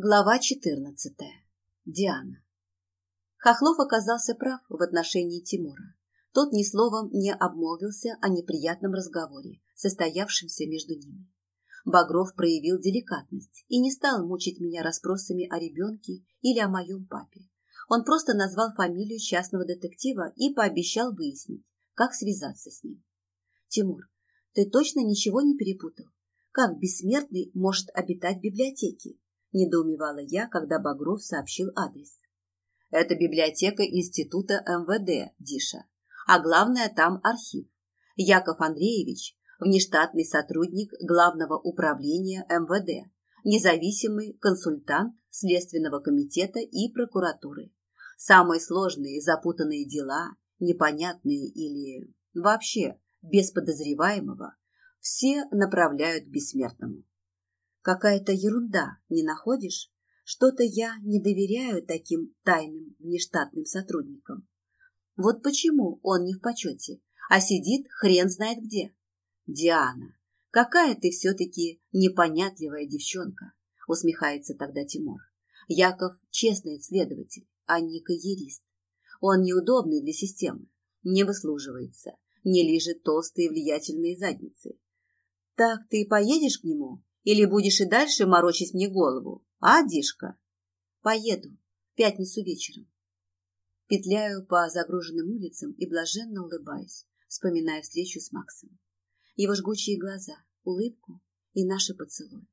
Глава 14. Диана. Хохлов оказался прав в отношении Тимура. Тот ни словом не обмолвился о неприятном разговоре, состоявшемся между ними. Багров проявил деликатность и не стал мучить меня расспросами о ребенке или о моем папе. Он просто назвал фамилию частного детектива и пообещал выяснить, как связаться с ним. «Тимур, ты точно ничего не перепутал? Как бессмертный может обитать в библиотеке?» Недоумевала я, когда Багров сообщил адрес. Это библиотека института МВД, Диша. А главное, там архив. Яков Андреевич, внештатный сотрудник Главного управления МВД, независимый консультант Следственного комитета и прокуратуры. Самые сложные запутанные дела, непонятные или вообще без подозреваемого, все направляют к бессмертному. Какая-то ерунда, не находишь? Что-то я не доверяю таким тайным внештатным сотрудникам. Вот почему он не в почете, а сидит хрен знает где. Диана, какая ты все-таки непонятливая девчонка, усмехается тогда Тимур. Яков честный следователь, а не карьерист. Он неудобный для системы, не выслуживается, не лижет толстые влиятельные задницы. Так ты поедешь к нему? Или будешь и дальше морочить мне голову, а, Дишка? Поеду. В пятницу вечером. Петляю по загруженным улицам и блаженно улыбаюсь, вспоминая встречу с Максом. Его жгучие глаза, улыбку и наши поцелуи.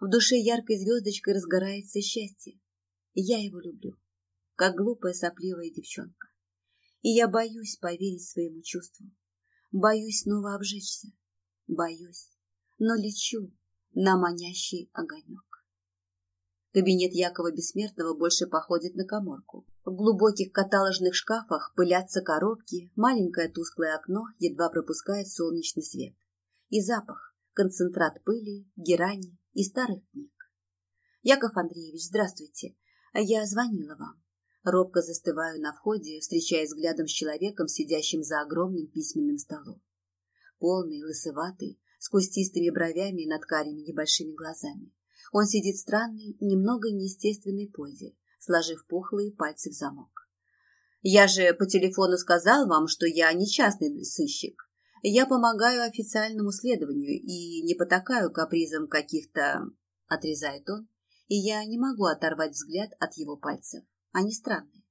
В душе яркой звездочкой разгорается счастье. Я его люблю, как глупая сопливая девчонка. И я боюсь поверить своему чувству. Боюсь снова обжечься. Боюсь, но лечу, на манящий огонек. Кабинет Якова Бессмертного больше походит на коморку. В глубоких каталожных шкафах пылятся коробки, маленькое тусклое окно едва пропускает солнечный свет. И запах, концентрат пыли, герани и старых книг. Яков Андреевич, здравствуйте. Я звонила вам. Робко застываю на входе, встречаясь взглядом с человеком, сидящим за огромным письменным столом. Полный, лысоватый, с кустистыми бровями над карими небольшими глазами. Он сидит в странной, немного неестественной позе, сложив пухлые пальцы в замок. «Я же по телефону сказал вам, что я не частный сыщик. Я помогаю официальному следованию и не потакаю капризам каких-то...» — отрезает он, и я не могу оторвать взгляд от его пальцев. Они странные.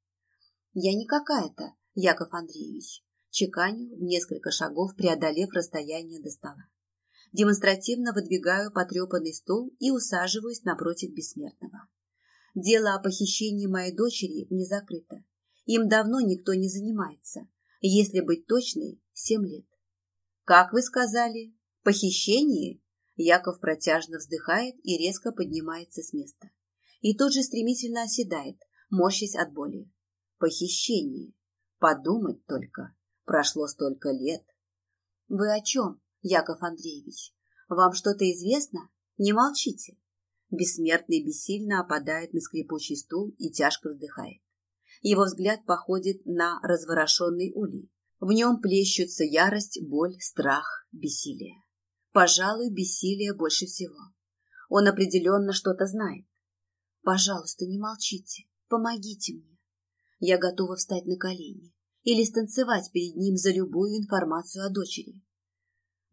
«Я не какая-то, Яков Андреевич», чеканю в несколько шагов, преодолев расстояние до стола демонстративно выдвигаю потрепанный стул и усаживаюсь напротив бессмертного. Дело о похищении моей дочери не закрыто. Им давно никто не занимается. Если быть точной, семь лет. Как вы сказали? Похищение? Яков протяжно вздыхает и резко поднимается с места. И тут же стремительно оседает, морщась от боли. Похищение. Подумать только. Прошло столько лет. Вы о чем? Яков Андреевич. Вам что-то известно? Не молчите. Бессмертный бессильно опадает на скрипучий стул и тяжко вздыхает. Его взгляд походит на разворошенный улей. В нем плещутся ярость, боль, страх, бессилие. Пожалуй, бессилие больше всего. Он определенно что-то знает. Пожалуйста, не молчите. Помогите мне. Я готова встать на колени или станцевать перед ним за любую информацию о дочери.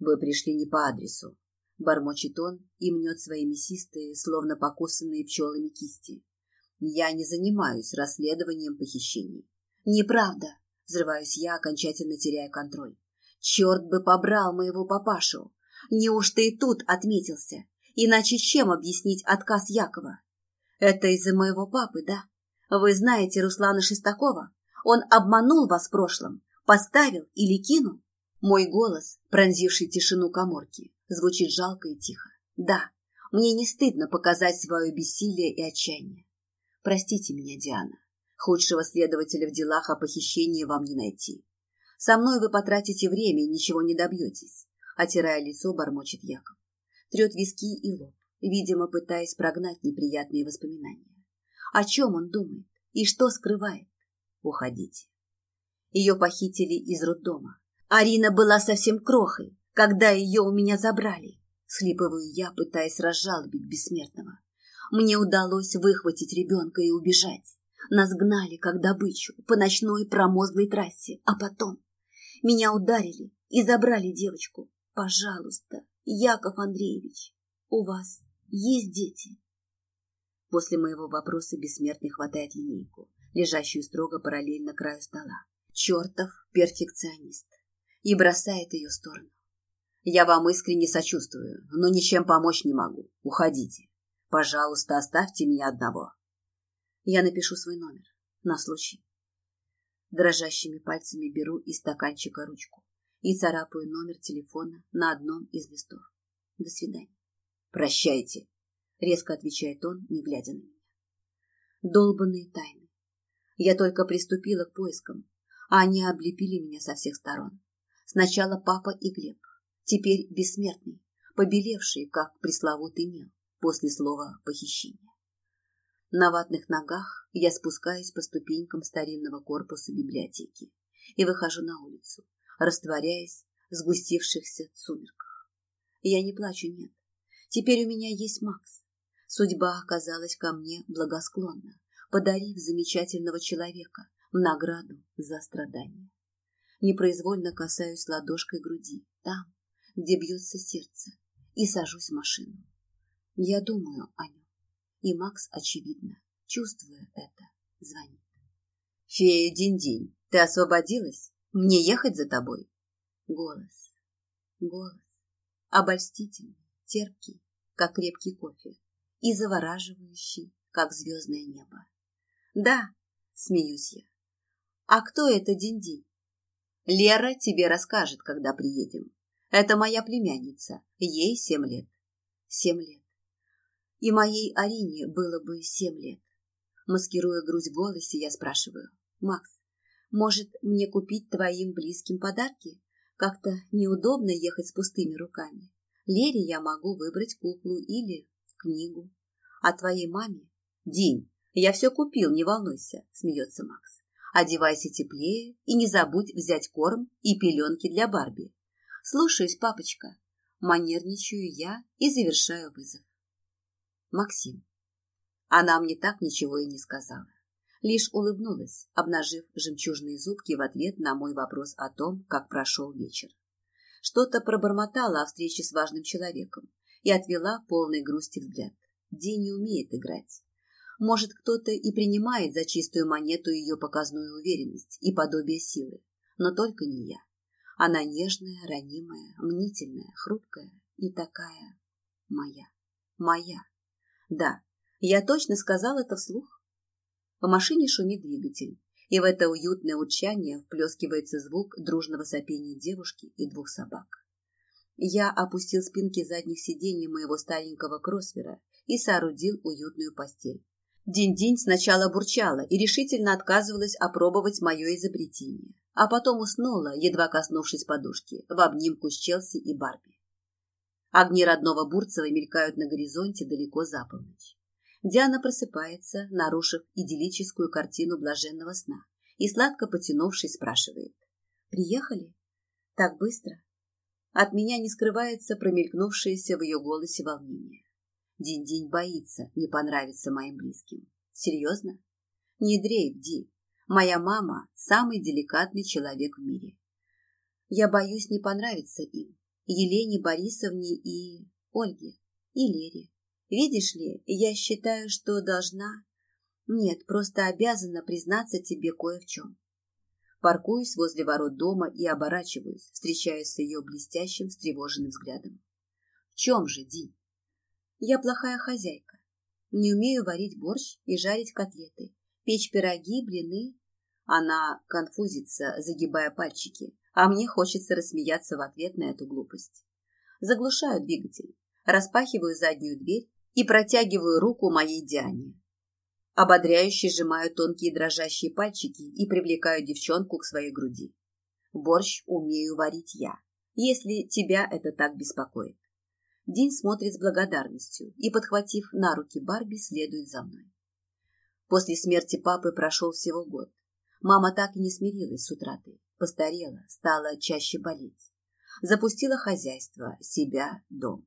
Вы пришли не по адресу. Бормочет он и мнет свои мясистые, словно покусанные пчелами кисти. Я не занимаюсь расследованием похищений. Неправда. Взрываюсь я, окончательно теряя контроль. Черт бы побрал моего папашу. Неужто и тут отметился? Иначе чем объяснить отказ Якова? Это из-за моего папы, да? Вы знаете Руслана Шестакова? Он обманул вас в прошлом, поставил или кинул? Мой голос, пронзивший тишину коморки, звучит жалко и тихо. Да, мне не стыдно показать свое бессилие и отчаяние. Простите меня, Диана. Худшего следователя в делах о похищении вам не найти. Со мной вы потратите время и ничего не добьетесь. Отирая лицо, бормочет Яков. Трет виски и лоб, видимо, пытаясь прогнать неприятные воспоминания. О чем он думает и что скрывает? Уходите. Ее похитили из роддома. Арина была совсем крохой, когда ее у меня забрали. Схлипываю я, пытаясь разжалобить бессмертного. Мне удалось выхватить ребенка и убежать. Нас гнали, как добычу, по ночной промозглой трассе, а потом меня ударили и забрали девочку. Пожалуйста, Яков Андреевич, у вас есть дети? После моего вопроса бессмертный хватает линейку, лежащую строго параллельно краю стола. Чертов перфекционист. И бросает ее в сторону. Я вам искренне сочувствую, но ничем помочь не могу. Уходите. Пожалуйста, оставьте меня одного. Я напишу свой номер. На случай. Дрожащими пальцами беру из стаканчика ручку и царапаю номер телефона на одном из листов. До свидания. Прощайте, резко отвечает он, не глядя на меня. Долбанные тайны. Я только приступила к поискам, а они облепили меня со всех сторон. Сначала папа и Глеб, теперь бессмертный, побелевший, как пресловутый мел, после слова «похищение». На ватных ногах я спускаюсь по ступенькам старинного корпуса библиотеки и выхожу на улицу, растворяясь в сгустившихся сумерках. Я не плачу, нет. Теперь у меня есть Макс. Судьба оказалась ко мне благосклонна, подарив замечательного человека награду за страдания. Непроизвольно касаюсь ладошкой груди, там, где бьется сердце, и сажусь в машину. Я думаю о нем. И Макс, очевидно, чувствуя это, звонит. «Фея Динь-Динь, ты освободилась? Мне ехать за тобой?» Голос, голос, обольстительный, терпкий, как крепкий кофе, и завораживающий, как звездное небо. «Да», — смеюсь я. «А кто это Динь-Динь?» «Лера тебе расскажет, когда приедем. Это моя племянница, ей семь лет». «Семь лет и моей Арине было бы семь лет. Маскируя грудь в голосе, я спрашиваю. «Макс, может, мне купить твоим близким подарки? Как-то неудобно ехать с пустыми руками. Лере я могу выбрать куклу или книгу. А твоей маме? День, я все купил, не волнуйся, смеется Макс. Одевайся теплее и не забудь взять корм и пеленки для Барби. Слушаюсь, папочка. Манерничаю я и завершаю вызов. Максим. Она мне так ничего и не сказала. Лишь улыбнулась, обнажив жемчужные зубки в ответ на мой вопрос о том, как прошел вечер. Что-то пробормотала о встрече с важным человеком и отвела полный грусти взгляд. Ди не умеет играть. Может, кто-то и принимает за чистую монету ее показную уверенность и подобие силы, но только не я. Она нежная, ранимая, мнительная, хрупкая и такая моя, моя. Да, я точно сказал это вслух. По машине шумит двигатель, и в это уютное урчание вплескивается звук дружного сопения девушки и двух собак. Я опустил спинки задних сидений моего старенького кроссвера и соорудил уютную постель. Динь-Динь сначала бурчала и решительно отказывалась опробовать мое изобретение, а потом уснула, едва коснувшись подушки, в обнимку с Челси и Барби. Огни родного Бурцева мелькают на горизонте далеко за полночь. Диана просыпается, нарушив идиллическую картину блаженного сна, и, сладко потянувшись, спрашивает. «Приехали? Так быстро?» От меня не скрывается промелькнувшееся в ее голосе волнение. Динь-Динь боится не понравиться моим близким. Серьезно? Не дрейф, Ди. Моя мама – самый деликатный человек в мире. Я боюсь не понравиться им. Елене Борисовне и Ольге, и Лере. Видишь ли, я считаю, что должна... Нет, просто обязана признаться тебе кое в чем. Паркуюсь возле ворот дома и оборачиваюсь, встречаясь с ее блестящим, встревоженным взглядом. В чем же, Ди? Я плохая хозяйка. Не умею варить борщ и жарить котлеты, печь пироги, блины. Она конфузится, загибая пальчики, а мне хочется рассмеяться в ответ на эту глупость. Заглушаю двигатель, распахиваю заднюю дверь и протягиваю руку моей Диане. Ободряюще сжимаю тонкие дрожащие пальчики и привлекаю девчонку к своей груди. Борщ умею варить я, если тебя это так беспокоит. Дин смотрит с благодарностью и, подхватив на руки Барби, следует за мной. После смерти папы прошел всего год. Мама так и не смирилась с утратой постарела, стала чаще болеть. Запустила хозяйство, себя, дом.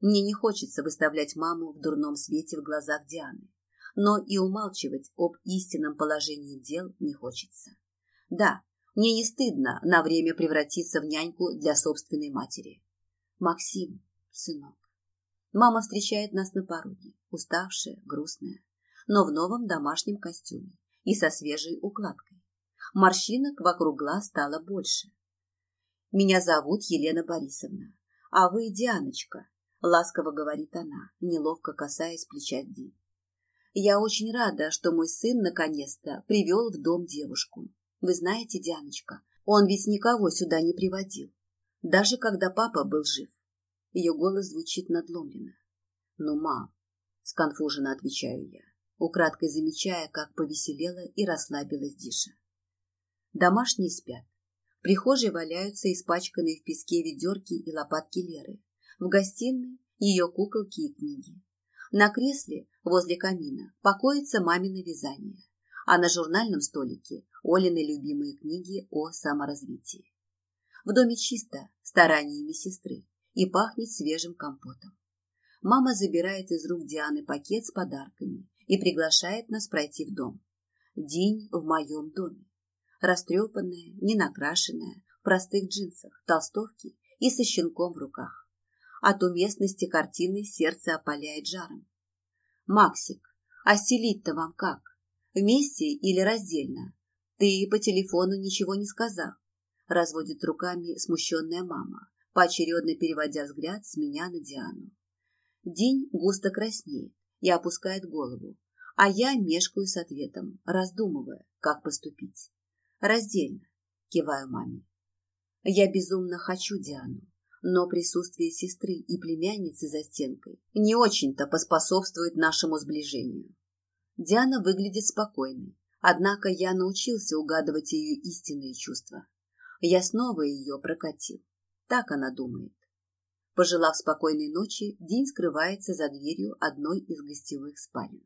Мне не хочется выставлять маму в дурном свете в глазах Дианы, но и умалчивать об истинном положении дел не хочется. Да, мне не стыдно на время превратиться в няньку для собственной матери. Максим, сынок. Мама встречает нас на пороге, уставшая, грустная, но в новом домашнем костюме и со свежей укладкой. Морщинок вокруг глаз стало больше. Меня зовут Елена Борисовна, а вы Дианочка, ласково говорит она, неловко касаясь плеча Ди. Я очень рада, что мой сын наконец-то привел в дом девушку. Вы знаете, Дианочка, он ведь никого сюда не приводил, даже когда папа был жив. Ее голос звучит надломленно. Ну, мам, сконфуженно отвечаю я, украдкой замечая, как повеселела и расслабилась Диша. Домашние спят. В прихожей валяются испачканные в песке ведерки и лопатки Леры. В гостиной ее куколки и книги. На кресле возле камина покоится мамино вязание, а на журнальном столике Олины любимые книги о саморазвитии. В доме чисто, стараниями сестры, и пахнет свежим компотом. Мама забирает из рук Дианы пакет с подарками и приглашает нас пройти в дом. День в моем доме растрепанная, ненакрашенная, в простых джинсах, толстовке и со щенком в руках. От уместности картины сердце опаляет жаром. «Максик, а селить-то вам как? Вместе или раздельно? Ты по телефону ничего не сказал?» Разводит руками смущенная мама, поочередно переводя взгляд с меня на Диану. День густо краснеет и опускает голову, а я мешкаю с ответом, раздумывая, как поступить. Раздельно, киваю маме. Я безумно хочу Диану, но присутствие сестры и племянницы за стенкой не очень-то поспособствует нашему сближению. Диана выглядит спокойной, однако я научился угадывать ее истинные чувства. Я снова ее прокатил. Так она думает. Пожелав спокойной ночи, День скрывается за дверью одной из гостевых спален.